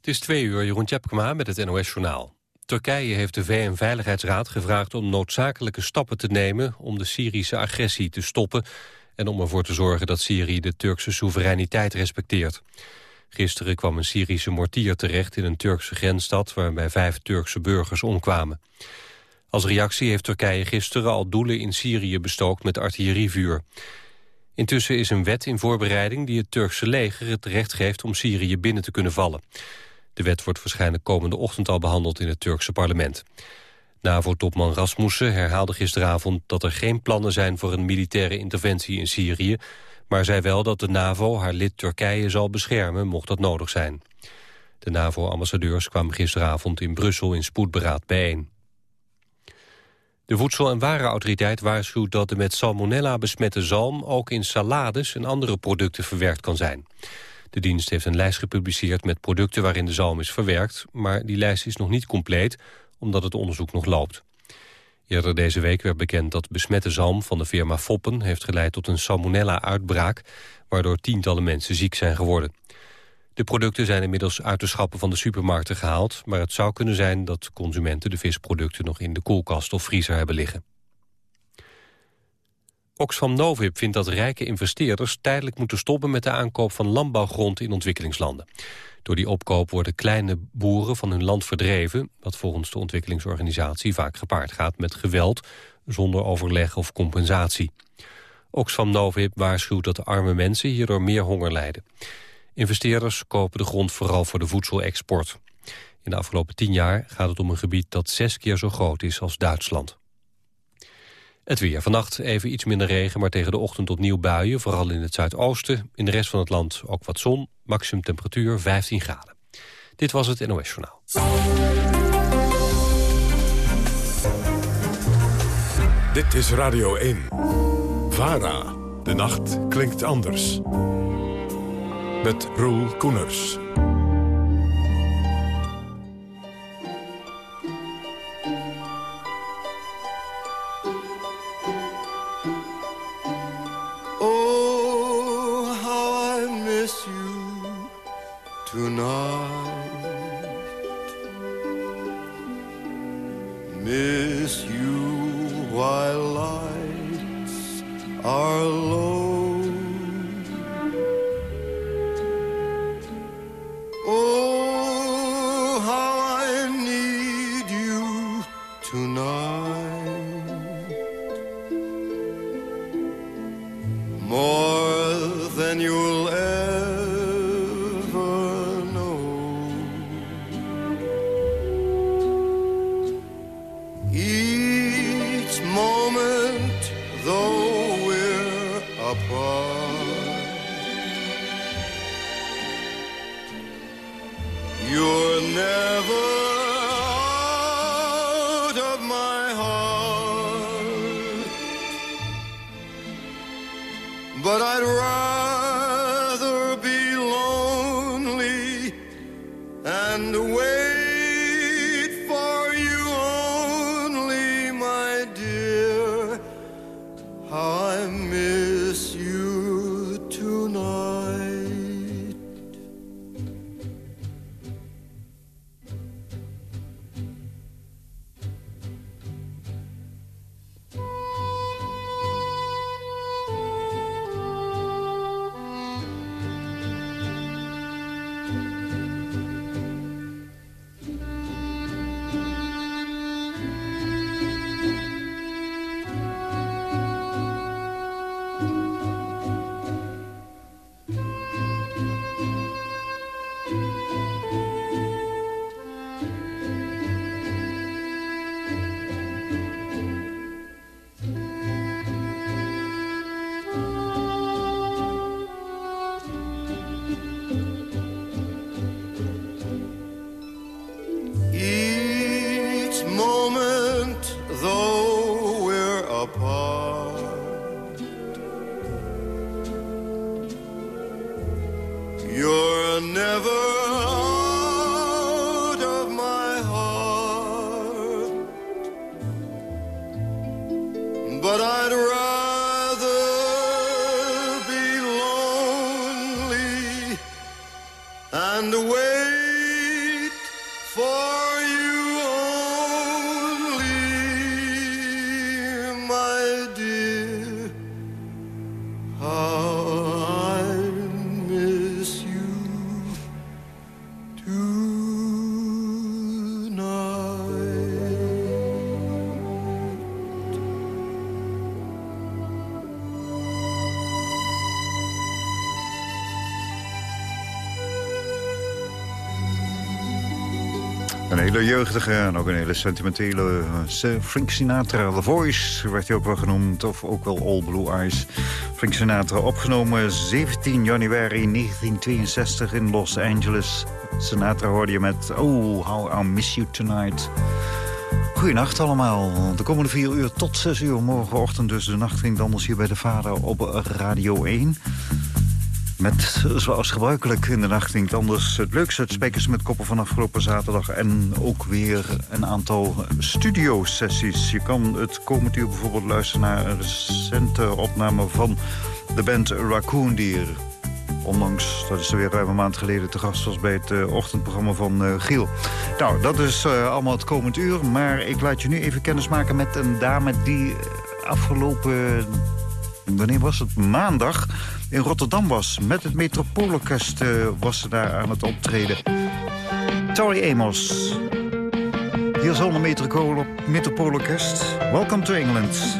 Het is twee uur, Jeroen Tjepkema met het NOS-journaal. Turkije heeft de VN-veiligheidsraad gevraagd om noodzakelijke stappen te nemen... om de Syrische agressie te stoppen... en om ervoor te zorgen dat Syrië de Turkse soevereiniteit respecteert. Gisteren kwam een Syrische mortier terecht in een Turkse grensstad... waarbij vijf Turkse burgers omkwamen. Als reactie heeft Turkije gisteren al doelen in Syrië bestookt met artillerievuur. Intussen is een wet in voorbereiding die het Turkse leger het recht geeft om Syrië binnen te kunnen vallen. De wet wordt waarschijnlijk komende ochtend al behandeld in het Turkse parlement. NAVO-topman Rasmussen herhaalde gisteravond dat er geen plannen zijn voor een militaire interventie in Syrië, maar zei wel dat de NAVO haar lid Turkije zal beschermen mocht dat nodig zijn. De NAVO-ambassadeurs kwamen gisteravond in Brussel in spoedberaad bijeen. De Voedsel- en Warenautoriteit waarschuwt dat de met salmonella besmette zalm ook in salades en andere producten verwerkt kan zijn. De dienst heeft een lijst gepubliceerd met producten waarin de zalm is verwerkt, maar die lijst is nog niet compleet omdat het onderzoek nog loopt. Eerder deze week werd bekend dat besmette zalm van de firma Foppen heeft geleid tot een salmonella-uitbraak, waardoor tientallen mensen ziek zijn geworden. De producten zijn inmiddels uit de schappen van de supermarkten gehaald... maar het zou kunnen zijn dat consumenten de visproducten nog in de koelkast of vriezer hebben liggen. Oxfam Novib vindt dat rijke investeerders tijdelijk moeten stoppen met de aankoop van landbouwgrond in ontwikkelingslanden. Door die opkoop worden kleine boeren van hun land verdreven, wat volgens de ontwikkelingsorganisatie vaak gepaard gaat met geweld, zonder overleg of compensatie. Oxfam Novib waarschuwt dat de arme mensen hierdoor meer honger lijden. Investeerders kopen de grond vooral voor de voedselexport. In de afgelopen tien jaar gaat het om een gebied dat zes keer zo groot is als Duitsland. Het weer. Vannacht even iets minder regen, maar tegen de ochtend opnieuw buien. Vooral in het zuidoosten. In de rest van het land ook wat zon. Maximum temperatuur 15 graden. Dit was het NOS Journaal. Dit is Radio 1. VARA. De nacht klinkt anders met Roel Koeners. Hele jeugdige en ook een hele sentimentele uh, Frank Sinatra. The Voice werd hij ook wel genoemd, of ook wel All Blue Eyes. Frank Sinatra opgenomen 17 januari 1962 in Los Angeles. Sinatra hoorde je met Oh, How I Miss You Tonight. Goedenacht allemaal. De komende vier uur tot zes uur morgenochtend dus de nacht ging anders hier bij de Vader op Radio 1. Met, zoals gebruikelijk in de nacht niet anders, het leukste spekers met koppen van afgelopen zaterdag. En ook weer een aantal studiosessies. Je kan het komend uur bijvoorbeeld luisteren naar een recente opname van de band Raccoon Deer. Ondanks dat er weer ruim een maand geleden te gast was bij het uh, ochtendprogramma van uh, Giel. Nou, dat is uh, allemaal het komend uur. Maar ik laat je nu even kennismaken met een dame die afgelopen... Wanneer was het? Maandag in Rotterdam was. Met het Metropoolorkest uh, was ze daar aan het optreden. Tori Amos. Hier een Metropoolorkest. Welcome to England.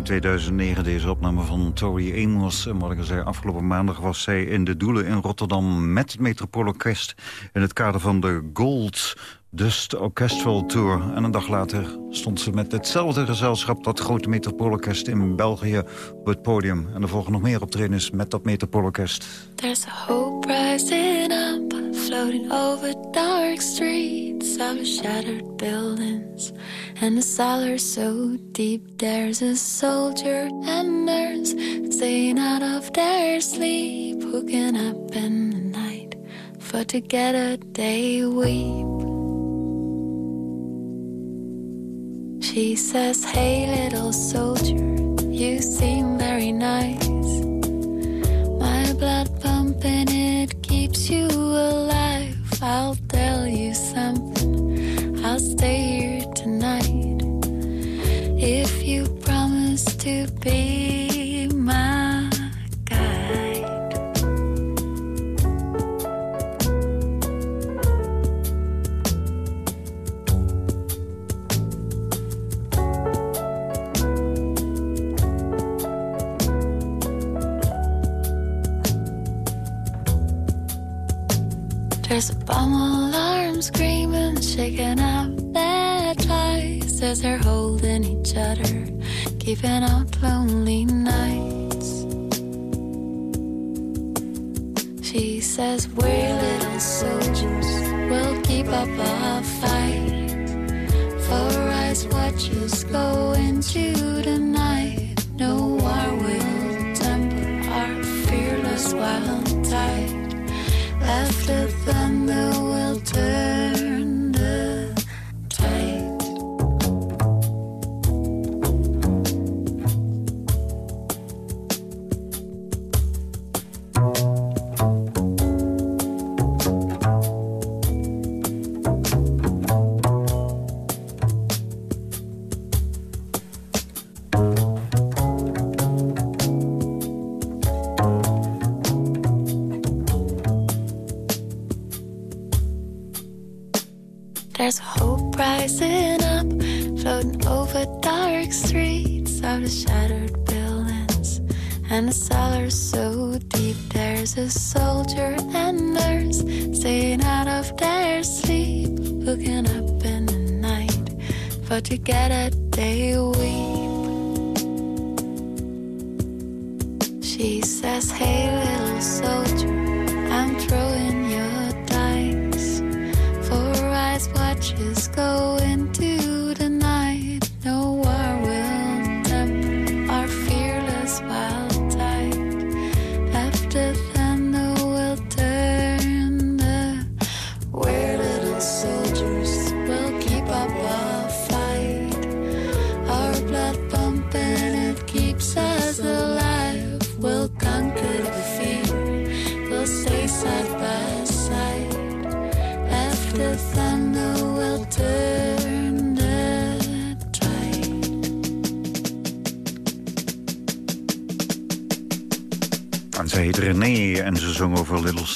Uit 2009. Deze opname van Tori Amos. En wat ik al zei, afgelopen maandag was zij in de Doelen in Rotterdam... met het Metropoolorkest in het kader van de Gold Dust Orchestral Tour. En een dag later stond ze met hetzelfde gezelschap... dat grote Metropoolorkest in België op het podium. En er volgen nog meer optredens met dat Metropoolorkest. There's a hope rising up, floating over dark streets of shattered buildings. And the cellar so deep, there's a soldier and nurse staying out of their sleep, hooking up in the night. For together they weep. She says, Hey, little soldier, you seem very nice. My blood keeping out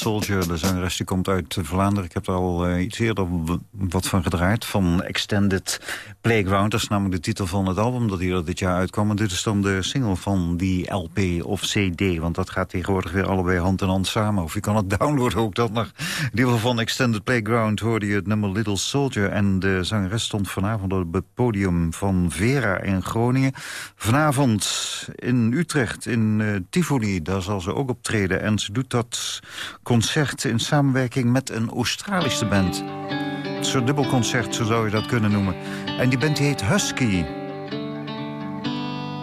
Soldier. De zangeres die komt uit Vlaanderen. Ik heb er al eh, iets eerder wat van gedraaid. Van Extended Playground. Dat is namelijk de titel van het album dat hier dit jaar uitkwam. En dit is dan de single van die LP of CD. Want dat gaat tegenwoordig weer allebei hand in hand samen. Of je kan het downloaden ook dat nog. In ieder van Extended Playground hoorde je het nummer Little Soldier. En de zangeres stond vanavond op het podium van Vera in Groningen. Vanavond in Utrecht, in eh, Tivoli, daar zal ze ook optreden. En ze doet dat concert in samenwerking met een Australische band. Soort dubbelconcert, zo zou je dat kunnen noemen. En die band die heet Husky.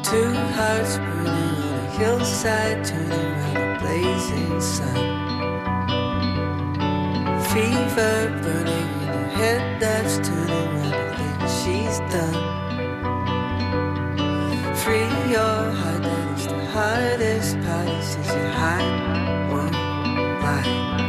Two hearts burning on a hillside, turning around a blazing sun. Fever burning in her head, that's turning the thing she's done. Free your heart, that is the hardest part. Says your heart won't lie.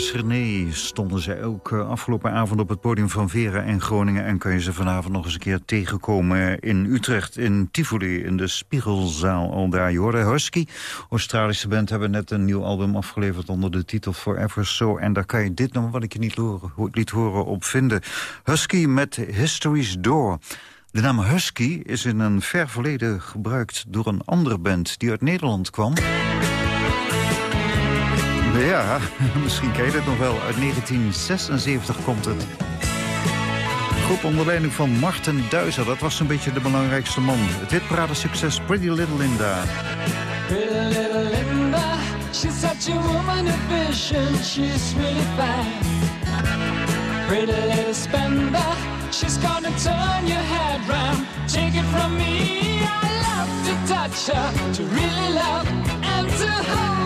Zangeres René stonden zij ook eh, afgelopen avond op het podium van Vera in Groningen. En kan je ze vanavond nog eens een keer tegenkomen in Utrecht, in Tivoli, in de Spiegelzaal. Al daar. Je hoorde Husky, Australische band, hebben net een nieuw album afgeleverd onder de titel Forever So. En daar kan je dit nog, wat ik je niet horen, liet horen, op vinden. Husky met History's Door. De naam Husky is in een ver verleden gebruikt door een andere band die uit Nederland kwam. Ja, misschien ken je het nog wel. Uit 1976 komt het. Groep onder leiding van Martin Duizer. Dat was een beetje de belangrijkste man. Het hitparade succes Pretty Little Linda. Pretty little Linda, she's such a woman of vision, she's really fine. Pretty little spender, she's gonna turn your head round. Take it from me, I love to touch her, to really love and to hold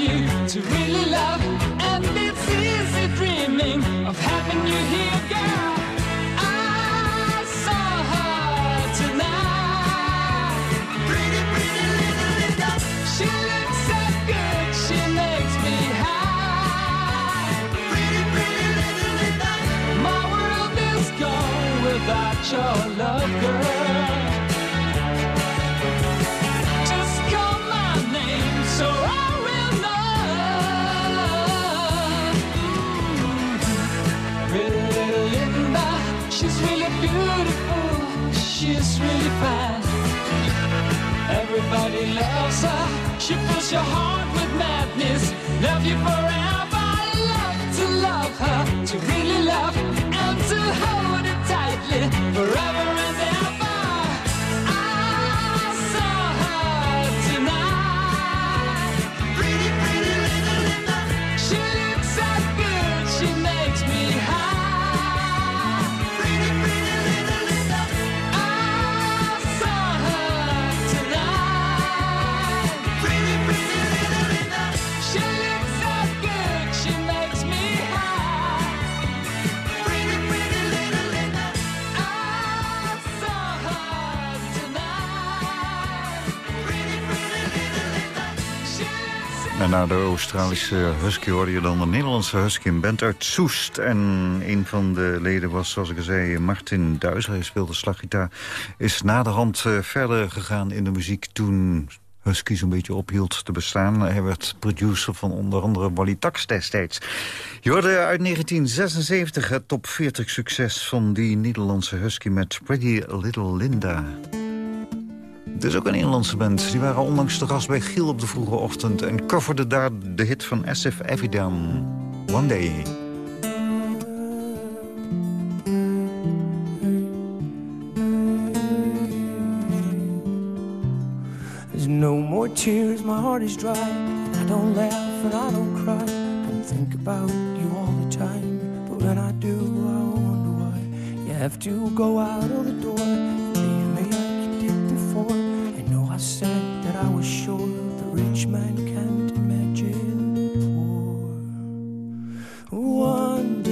you, to really love. And it's easy dreaming of having you here, girl. I saw her tonight. Pretty, pretty little. She looks so good, she makes me high. Pretty, pretty little. My world is gone without your love, girl. She's really beautiful, she's really fine. Everybody loves her, she fills your heart with madness. Love you forever, love to love her, to really love de Australische husky hoorde je dan de Nederlandse husky, een band uit Soest. En een van de leden was, zoals ik al zei, Martin Duizer. Hij speelde slaggitaar. Is naderhand eh, verder gegaan in de muziek toen Husky zo'n beetje ophield te bestaan. Hij werd producer van onder andere Wally Tax destijds. Je hoorde uit 1976 het top 40 succes van die Nederlandse husky met Pretty Little Linda. Het is ook een Nederlandse band. Die waren onlangs te gast bij Giel op de vroege ochtend... en coverden daar de hit van SF Evidan, One Day. There's no more tears, my heart is dry. I don't laugh and I don't cry. Don't think about you all the time. But when I do, I wonder why you have to go out of the door. Said that I was sure the rich man can't imagine poor. One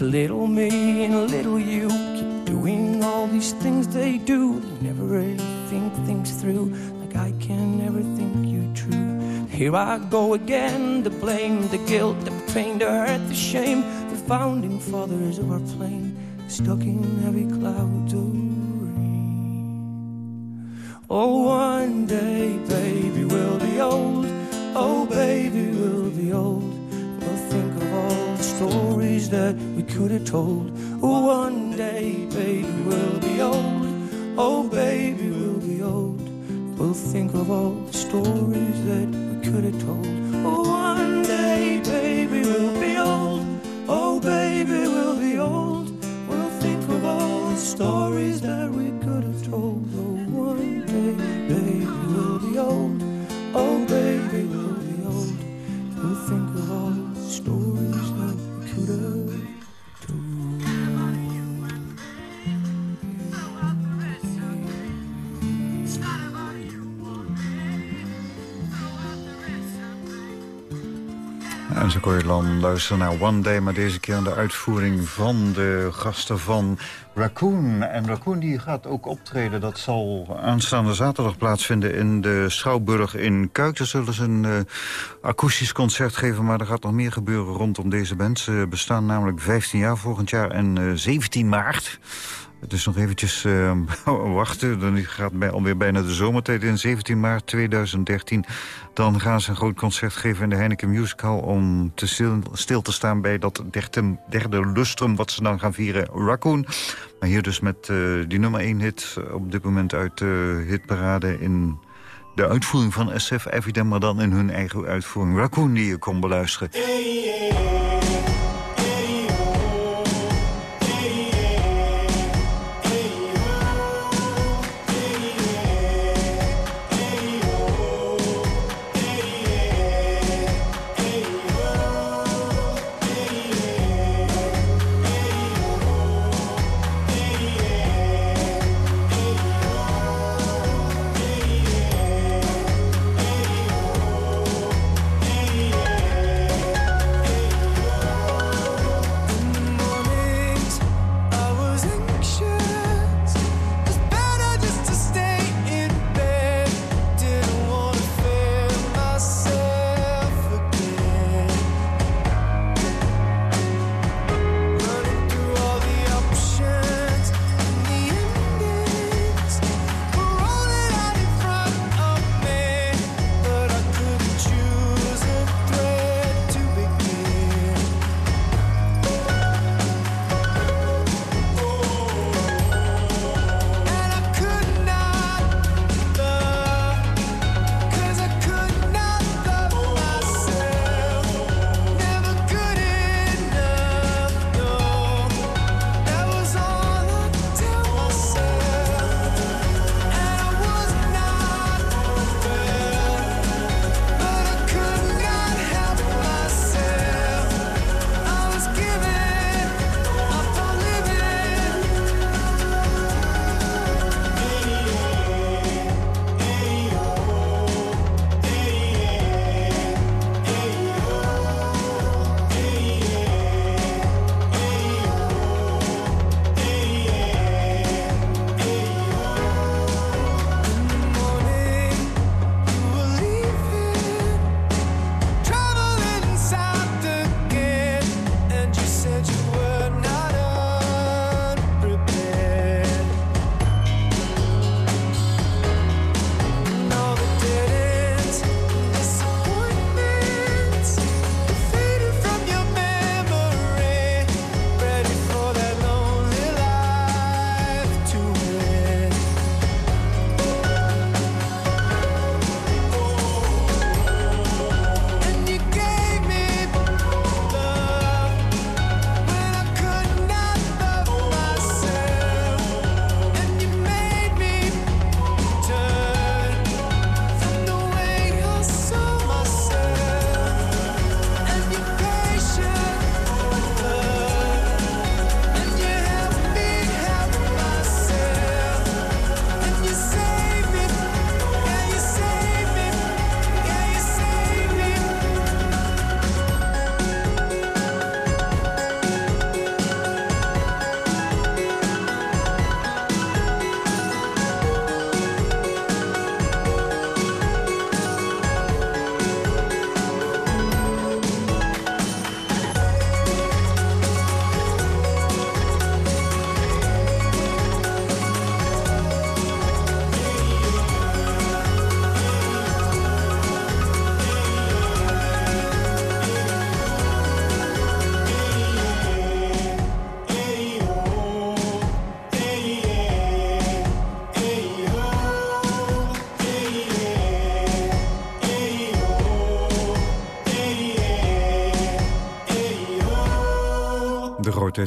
Little me and little you keep doing all these things they do. They never really think things through like I can never think you true. Here I go again, the blame, the guilt, the pain, the hurt, the shame. The founding fathers of our plane stuck in heavy clouds of rain. Oh, one day, baby, we'll be old. Oh, baby, we'll be old. We'll think of all the stories that could have told. One day, baby, we'll be old. Oh, baby, we'll be old. We'll think of all the stories that we could have told. Kon je dan luisteren naar One Day... maar deze keer aan de uitvoering van de gasten van Raccoon. En Raccoon die gaat ook optreden. Dat zal aanstaande zaterdag plaatsvinden in de Schouwburg in Kuik. Daar zullen ze een uh, akoestisch concert geven... maar er gaat nog meer gebeuren rondom deze band. Ze bestaan namelijk 15 jaar volgend jaar en uh, 17 maart... Is nog eventjes uh, wachten. Dan gaat bij, alweer bijna de zomertijd in 17 maart 2013. Dan gaan ze een groot concert geven in de Heineken Music Hall... om te stil, te staan bij dat derde, lustrum wat ze dan gaan vieren, Raccoon. Maar hier dus met uh, die nummer 1 hit op dit moment uit de hitparade... in de uitvoering van SF Evident, maar dan in hun eigen uitvoering. Raccoon die je kon beluisteren.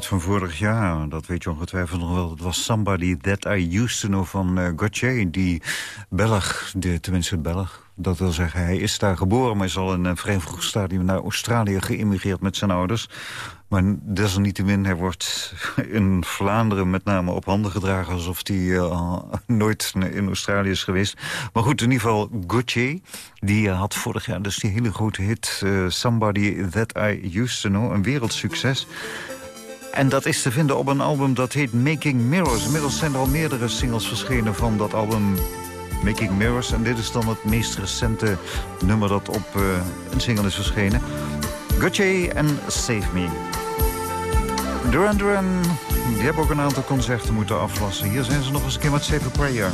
Van vorig jaar. Dat weet je ongetwijfeld nog wel. Het was Somebody That I Used To Know van uh, Gauthier. Die Belg, de, tenminste Belg. Dat wil zeggen, hij is daar geboren... maar is al in een vrij vroeg stadium naar Australië geïmmigreerd met zijn ouders. Maar desalniettemin, hij wordt in Vlaanderen met name op handen gedragen... alsof hij uh, nooit in Australië is geweest. Maar goed, in ieder geval Gauthier, die had vorig jaar dus die hele grote hit... Somebody That I Used To Know, een wereldsucces... En dat is te vinden op een album dat heet Making Mirrors. Inmiddels zijn er al meerdere singles verschenen van dat album Making Mirrors. En dit is dan het meest recente nummer dat op uh, een single is verschenen. Gauthier en Save Me. Duran Duran, die hebben ook een aantal concerten moeten aflassen. Hier zijn ze nog eens een keer met Save a Prayer.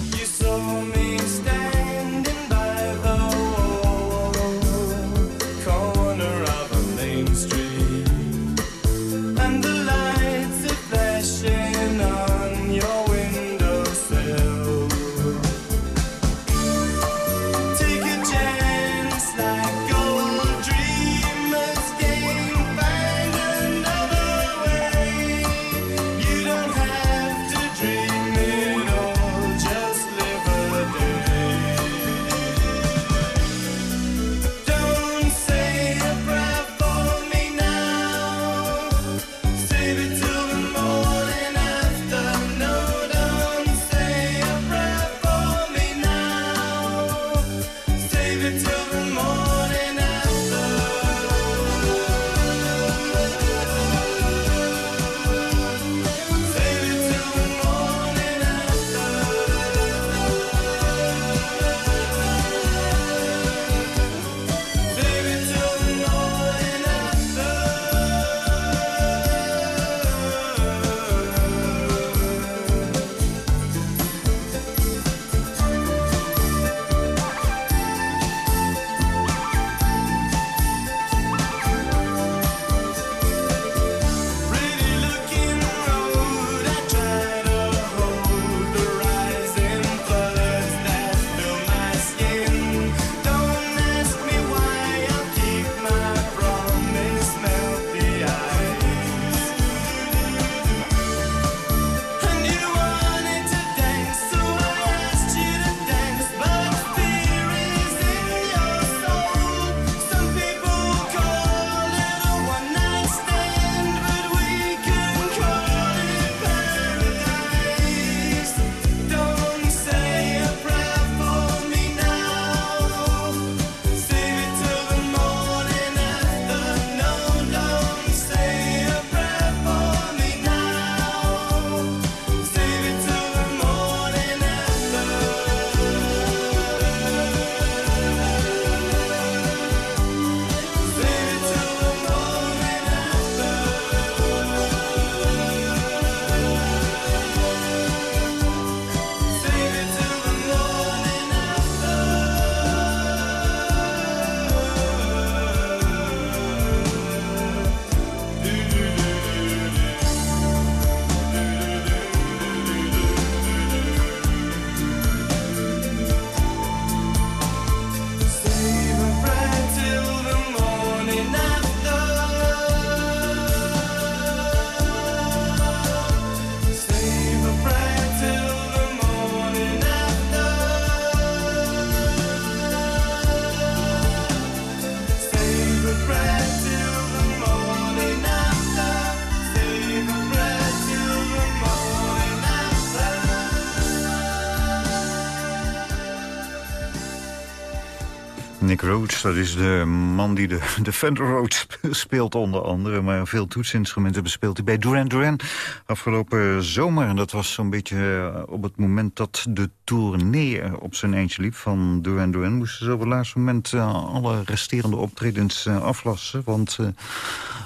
Dat is de man die de, de Rhodes speelt onder andere... maar veel toetsinstrumenten bespeelt hij bij Duran Duran afgelopen zomer. En dat was zo'n beetje eh, op het moment dat de tournee op zijn eentje liep van Duran Duran... moesten ze op het laatste moment uh, alle resterende optredens uh, aflassen. Want,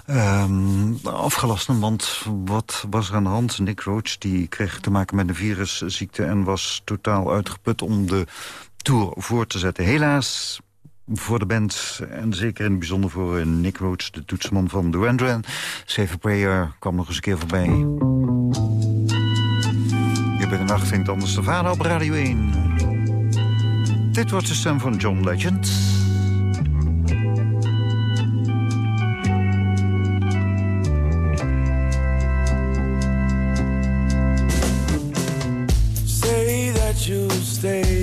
um, afgelasten, want wat was er aan de hand? Nick Rhodes die kreeg te maken met een virusziekte... en was totaal uitgeput om de tour voor te zetten. Helaas voor de band. En zeker in het bijzonder voor eh, Nick Rhodes, de toetsman van The Duran. Save Prayer kwam nog eens een keer voorbij. Je bent een nacht vindt anders de op Radio 1. Dit wordt de stem van John Legend. stay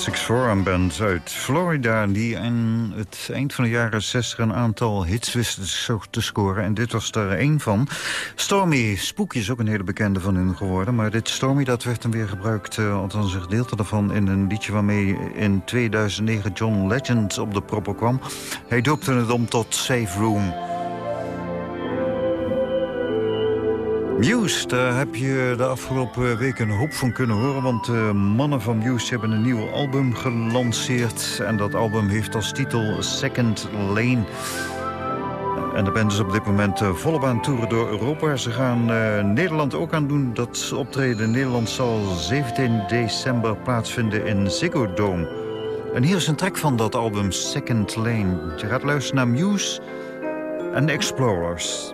Classics Forum Band uit Florida... die aan het eind van de jaren 60 een aantal hits wist te scoren. En dit was er één van. Stormy Spooky is ook een hele bekende van hun geworden. Maar dit Stormy dat werd dan weer gebruikt, uh, althans een gedeelte daarvan... in een liedje waarmee in 2009 John Legend op de proppen kwam. Hij doopte het om tot Safe Room... Muse, daar heb je de afgelopen weken een hoop van kunnen horen... want de mannen van Muse hebben een nieuw album gelanceerd... en dat album heeft als titel Second Lane... En de band is op dit moment uh, volop aan toeren door Europa. Ze gaan uh, Nederland ook aan doen. Dat optreden in Nederland zal 17 december plaatsvinden in Ziggo Dome. En hier is een track van dat album Second Lane. Je gaat luisteren naar Muse en Explorers.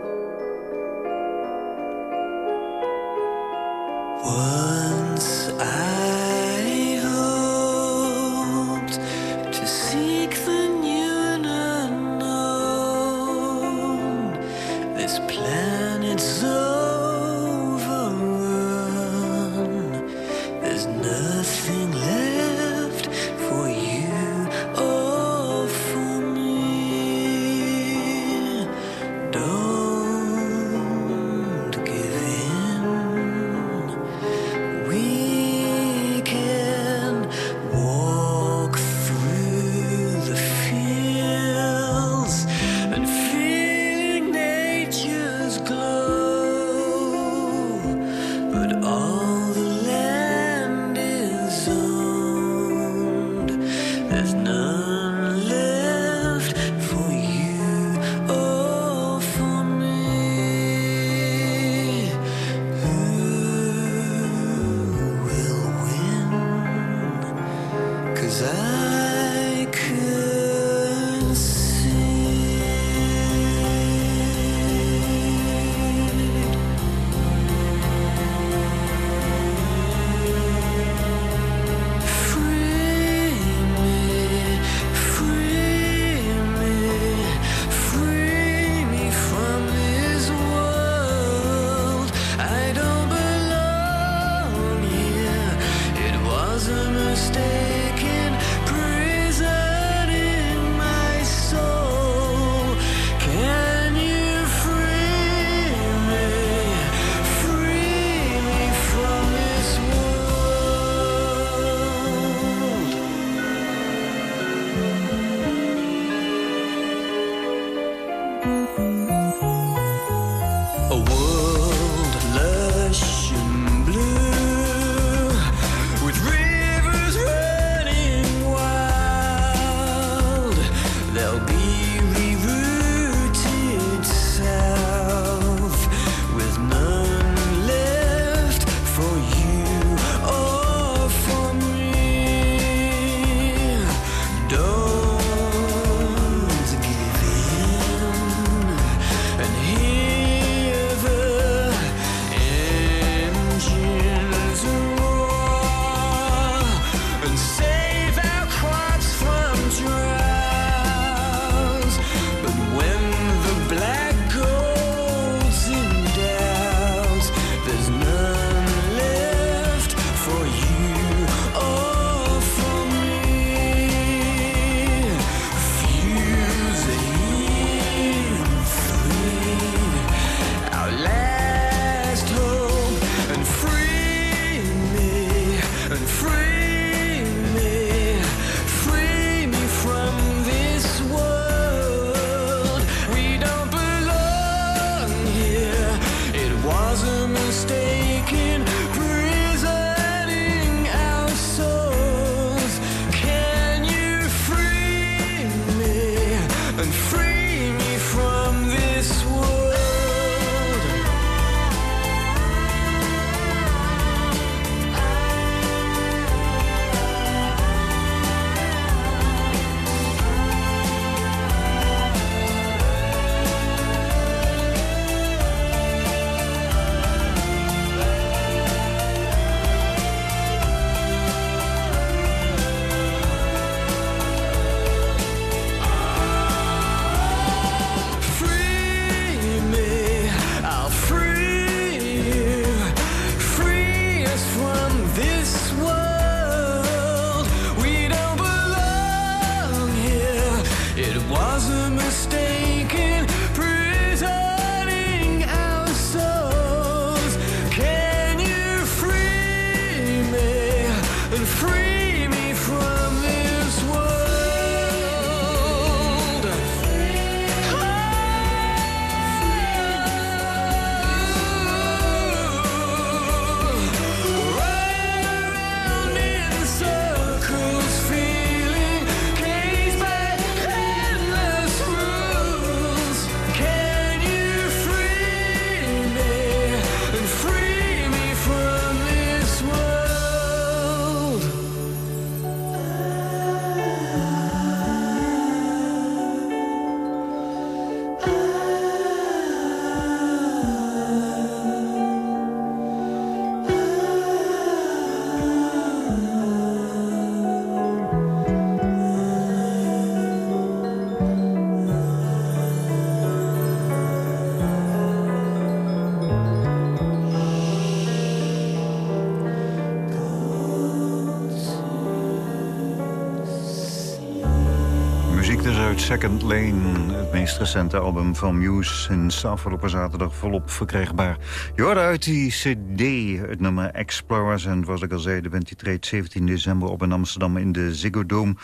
Second Lane, het meest recente album van Muse... sinds afgelopen zaterdag volop verkrijgbaar. Je hoorde uit die cd het nummer Explorers... en zoals ik al zei, de die treedt 17 december op in Amsterdam in de Ziggo Dome.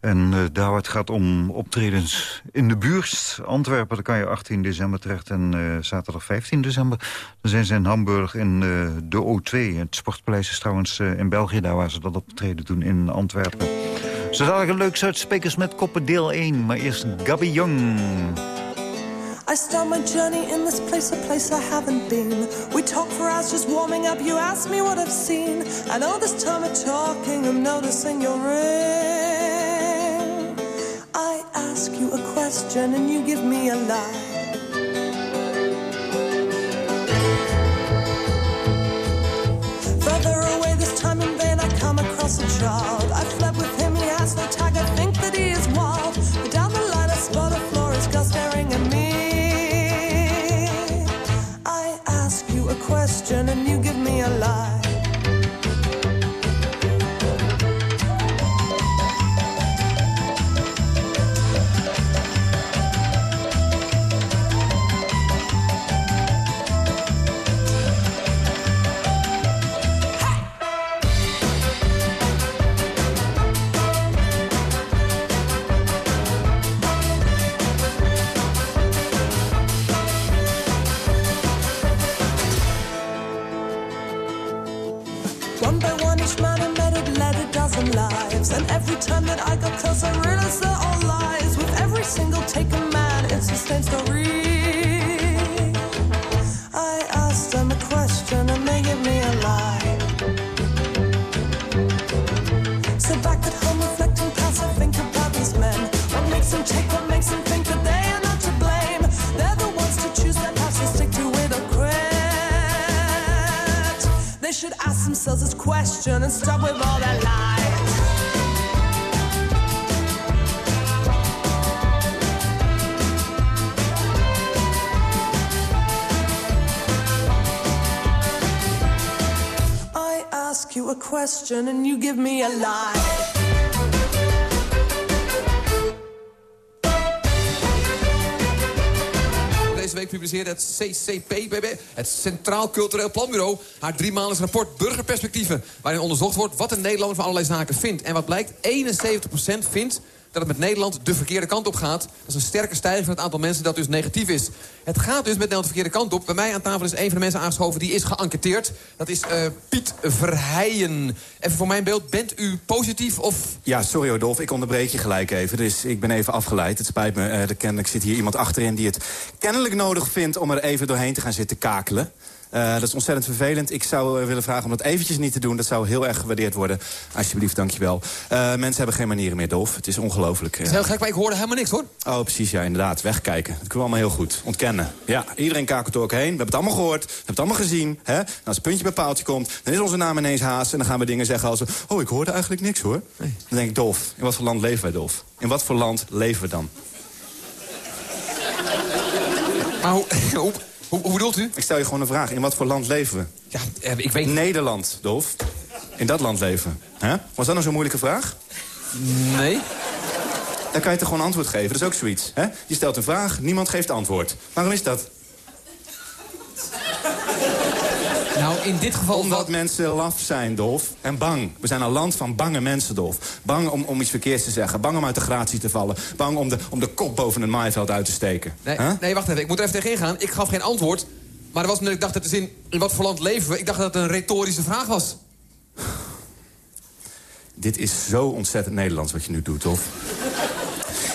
En uh, daar het gaat om optredens in de buurt. Antwerpen, daar kan je 18 december terecht en uh, zaterdag 15 december. Dan zijn ze in Hamburg in uh, de O2. Het Sportpaleis is trouwens in België, daar waar ze dat optreden doen in Antwerpen. Dadelijk een leuk Zuidsprekers met koppen deel 1. Maar eerst Gabby Young. I start my journey in this place, a place I haven't been. We talk for hours just warming up. You ask me what I've seen. And all this time of talking, I'm noticing your ring. I ask you a question and you give me a lie. Further away this time in vain, I come across a child. And every time that I got close, I realized they're all lies. With every single taken man, it's the same story. I asked them a question and they give me a lie. So back at home, reflecting past, I think about these men. What makes them take, what makes them think that they are not to blame? They're the ones to choose their paths to stick to it or quit. They should ask themselves this question and stop with all their lies. You give me a lie. Deze week publiceerde het CCPBB, het Centraal Cultureel Planbureau... haar driemaandelijks rapport Burgerperspectieven... waarin onderzocht wordt wat een Nederlander van allerlei zaken vindt. En wat blijkt, 71% vindt dat het met Nederland de verkeerde kant op gaat. Dat is een sterke stijging van het aantal mensen dat dus negatief is. Het gaat dus met Nederland de verkeerde kant op. Bij mij aan tafel is een van de mensen aangeschoven die is geënquêteerd. Dat is eh, Piet Verheijen. Even voor mijn beeld, bent u positief of... Ja, sorry Rodolf, ik onderbreek je gelijk even. Dus ik ben even afgeleid. Het spijt me. Uh, kennelijk zit hier iemand achterin die het kennelijk nodig vindt... om er even doorheen te gaan zitten kakelen. Uh, dat is ontzettend vervelend. Ik zou uh, willen vragen om dat eventjes niet te doen. Dat zou heel erg gewaardeerd worden. Alsjeblieft, dankjewel. Uh, mensen hebben geen manieren meer, Dolf. Het is ongelooflijk. Het is heel gek, maar ik hoorde helemaal niks, hoor. Oh, precies, ja, inderdaad. Wegkijken. Dat kunnen we allemaal heel goed. Ontkennen. Ja, iedereen kakelt door elkaar heen. We hebben het allemaal gehoord. We hebben het allemaal gezien. Hè? En als het puntje bij paaltje komt, dan is onze naam ineens haast. En dan gaan we dingen zeggen als... Oh, ik hoorde eigenlijk niks, hoor. Nee. Dan denk ik, Dolf, in wat voor land leven wij, Dolf? In wat voor land leven we dan? Maar hoe... hoe... Hoe, hoe, bedoelt u? Ik stel je gewoon een vraag. In wat voor land leven we? Ja, ik weet... Nederland, Dolf. In dat land leven. Hè? Was dat nou zo'n moeilijke vraag? Nee. Dan kan je toch gewoon antwoord geven. Dat is ook zoiets. Hè? Je stelt een vraag, niemand geeft antwoord. Waarom is dat? Nou, in dit geval... Omdat mensen laf zijn, Dolf. En bang. We zijn een land van bange mensen, Dolf. Bang om, om iets verkeerds te zeggen. Bang om uit de gratie te vallen. Bang om de, om de kop boven het maaiveld uit te steken. Nee, huh? nee, wacht even. Ik moet er even tegenin gaan. Ik gaf geen antwoord. Maar dat was omdat ik dacht dat de zin... In wat voor land leven we? Ik dacht dat het een retorische vraag was. Dit is zo ontzettend Nederlands wat je nu doet, Dolf.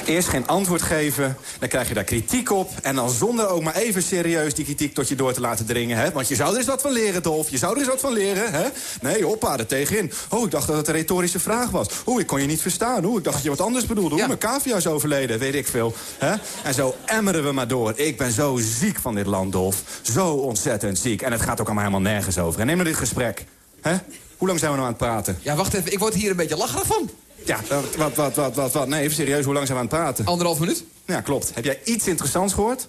Eerst geen antwoord geven, dan krijg je daar kritiek op... en dan zonder ook maar even serieus die kritiek tot je door te laten dringen. Hè? Want je zou er eens wat van leren, Dolf. Je zou er eens wat van leren, hè? Nee, hoppa, er tegenin. Oh, ik dacht dat het een retorische vraag was. Oeh, ik kon je niet verstaan. Oeh, ik dacht dat je wat anders bedoelde. Oeh, ja. mijn cavia is overleden, weet ik veel. Hè? En zo emmeren we maar door. Ik ben zo ziek van dit land, Dolf. Zo ontzettend ziek. En het gaat ook allemaal helemaal nergens over. En neem nou dit gesprek. Hè? Hoe lang zijn we nou aan het praten? Ja, wacht even. Ik word hier een beetje lacherig van. Ja, wat, wat, wat, wat, wat? Nee, even serieus, hoe lang zijn we aan het praten? Anderhalf minuut. Ja, klopt. Heb jij iets interessants gehoord?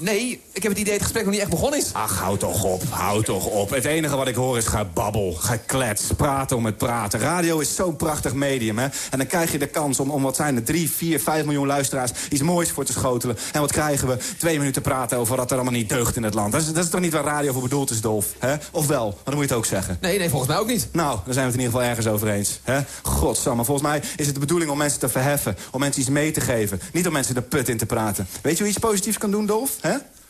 Nee, ik heb het idee dat het gesprek nog niet echt begonnen is. Ach, hou toch op, hou toch op. Het enige wat ik hoor is gebabbel, geklets, praten om het praten. Radio is zo'n prachtig medium, hè. En dan krijg je de kans om, om wat zijn er, drie, vier, vijf miljoen luisteraars... iets moois voor te schotelen. En wat krijgen we? Twee minuten praten over wat er allemaal niet deugt in het land. Dat is, dat is toch niet waar radio voor bedoeld is, Dolf? Hè? Of wel? Maar dan moet je het ook zeggen. Nee, nee, volgens mij ook niet. Nou, dan zijn we het in ieder geval ergens over eens. Hè? Godsamme, volgens mij is het de bedoeling om mensen te verheffen. Om mensen iets mee te geven. Niet om mensen de put in te praten. Weet je hoe je iets positiefs kan doen, Dolf? Hè?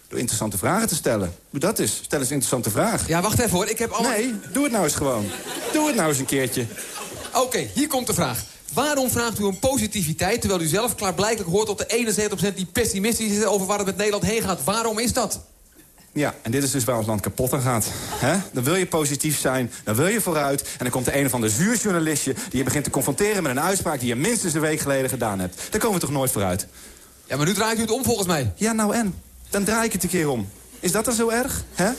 Door interessante vragen te stellen. Dat eens. Stel eens een interessante vraag. Ja, wacht even hoor. Ik heb al... Nee, doe het nou eens gewoon. Doe het nou eens een keertje. Oké, hier komt de vraag. Waarom vraagt u om positiviteit... terwijl u zelf klaarblijkelijk hoort tot de 71% die pessimistisch is... over waar het met Nederland heen gaat? Waarom is dat? Ja, en dit is dus waar ons land kapot aan gaat. Hè? Dan wil je positief zijn, dan wil je vooruit... en dan komt er een of ander zuurjournalistje... die je begint te confronteren met een uitspraak... die je minstens een week geleden gedaan hebt. Daar komen we toch nooit vooruit? Ja, maar nu draait u het om volgens mij. Ja, nou en? Dan draai ik het een keer om. Is dat dan zo erg? Hè?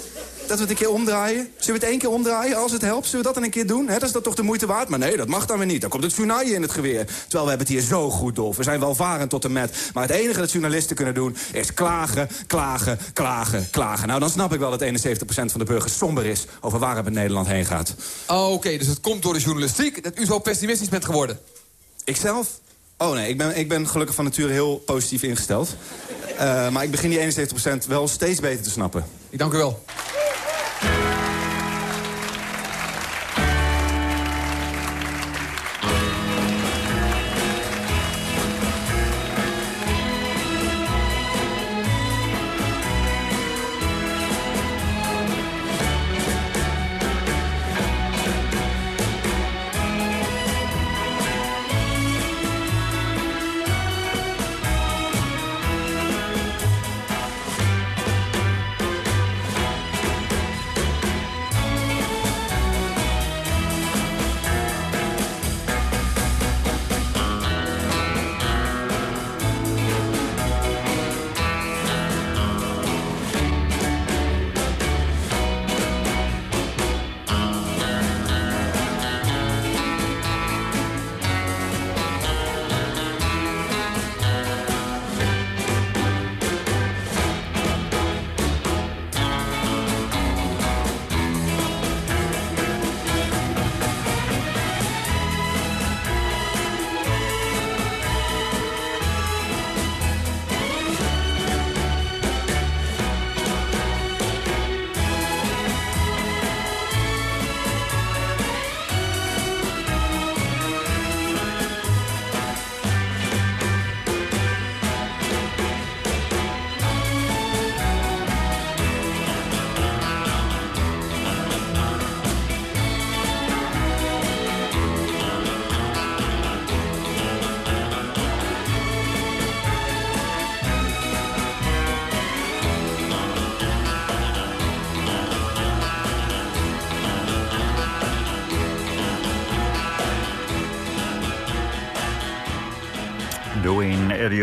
Dat we het een keer omdraaien? Zullen we het één keer omdraaien als het helpt? Zullen we dat dan een keer doen? Hè? Dat is dat toch de moeite waard? Maar nee, dat mag dan weer niet. Dan komt het tsunami in het geweer. Terwijl we hebben het hier zo goed, Dolf. We zijn welvarend tot en met. Maar het enige dat journalisten kunnen doen... is klagen, klagen, klagen, klagen. Nou, dan snap ik wel dat 71% van de burgers somber is... over waar het met Nederland heen gaat. Oké, dus het komt door de journalistiek... dat u zo pessimistisch bent geworden. Ikzelf? Oh nee, ik ben, ik ben gelukkig van nature heel positief ingesteld. Uh, maar ik begin die 71% wel steeds beter te snappen. Ik dank u wel.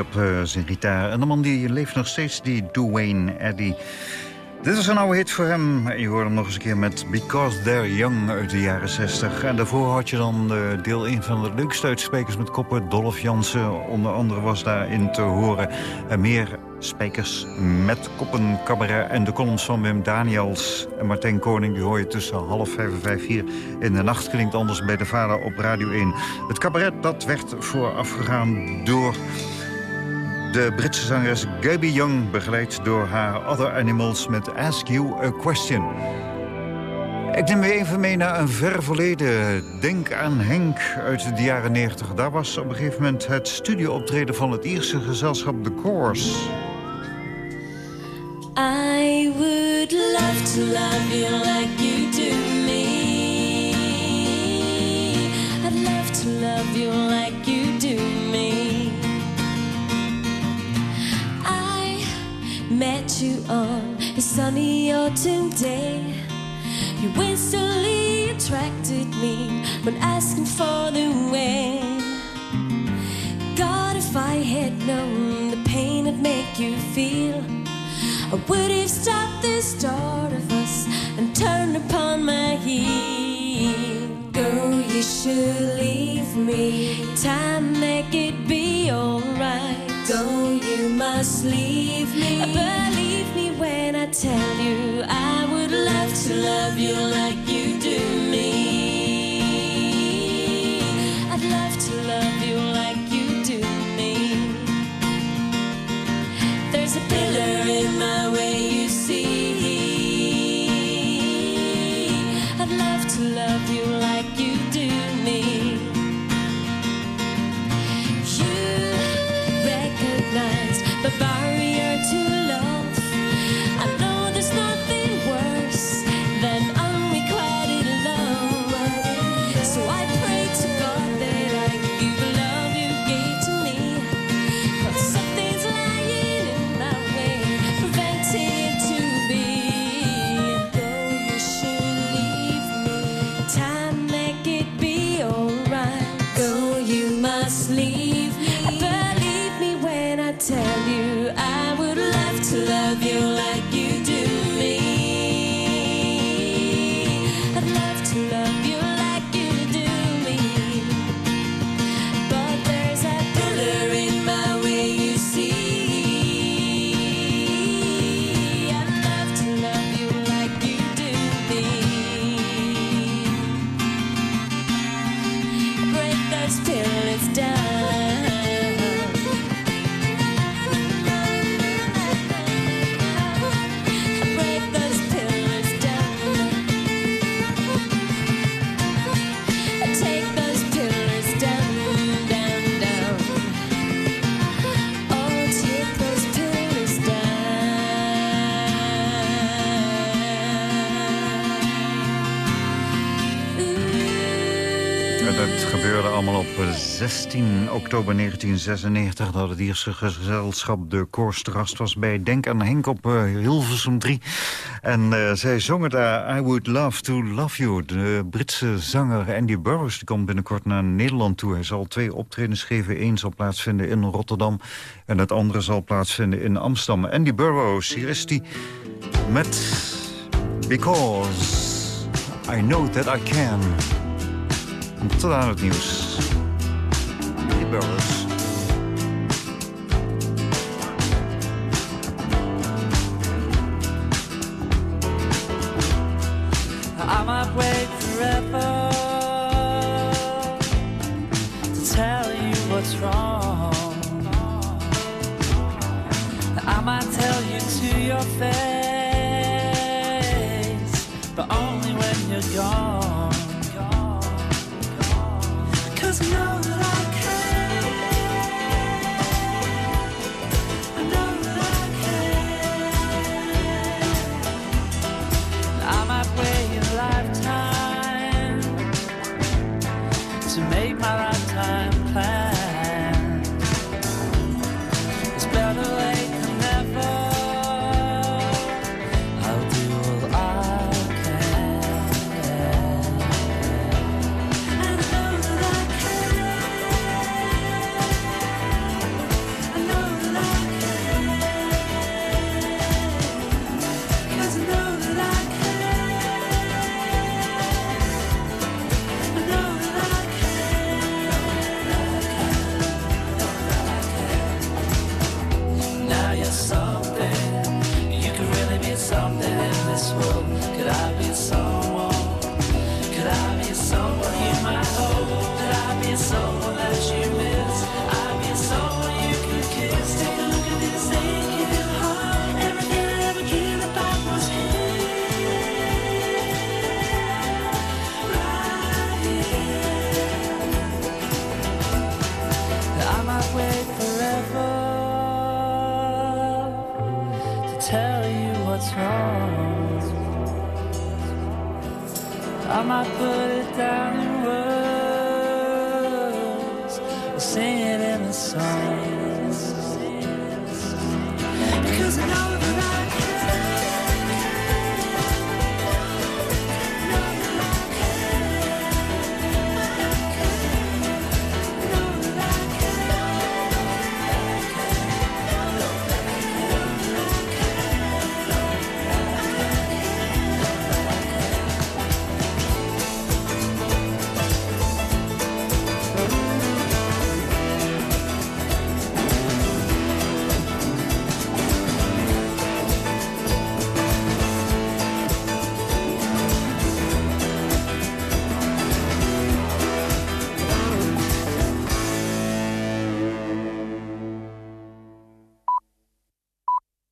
Op uh, zijn gitaar. En de man die leeft nog steeds, die Dwayne Eddy. Dit is een oude hit voor hem. Je hoort hem nog eens een keer met Because They're Young uit de jaren 60. En daarvoor had je dan uh, deel 1 van de leukste uitsprekers met koppen. Dolph Jansen onder andere was daarin te horen. En meer spijkers met koppen, cabaret en de columns van Wim Daniels en Martijn Koning. Die hoor je tussen half vijf en vijf hier in de nacht. Klinkt anders bij de vader op Radio 1. Het cabaret dat werd voorafgegaan door de Britse zangeres Gaby Young... begeleid door haar Other Animals met Ask You a Question. Ik neem u even mee naar een ver verleden. Denk aan Henk uit de jaren 90. Daar was op een gegeven moment het studiooptreden van het Ierse gezelschap The Course. I would love to love you like you do me. I'd love to love you like you met you on a sunny autumn day. You instantly attracted me when asking for the way. God, if I had known the pain it'd make you feel. I would have stopped the start of us and turned upon my heel. Girl, you should leave me. Time make it be alright. Go, you must leave me. Believe me when I tell you I would love to love you like 16 oktober 1996 dat het Ierse gezelschap De Koorstrast was bij Denk aan Henk op eh, Hilversum 3. En uh, zij zongen daar eh, I Would Love To Love You. De Britse zanger Andy Burroughs die komt binnenkort naar Nederland toe. Hij zal twee optredens geven. Eén zal plaatsvinden in Rotterdam en het andere zal plaatsvinden in Amsterdam. Andy Burroughs, hier is hij met Because I Know That I Can. Tot aan het nieuws.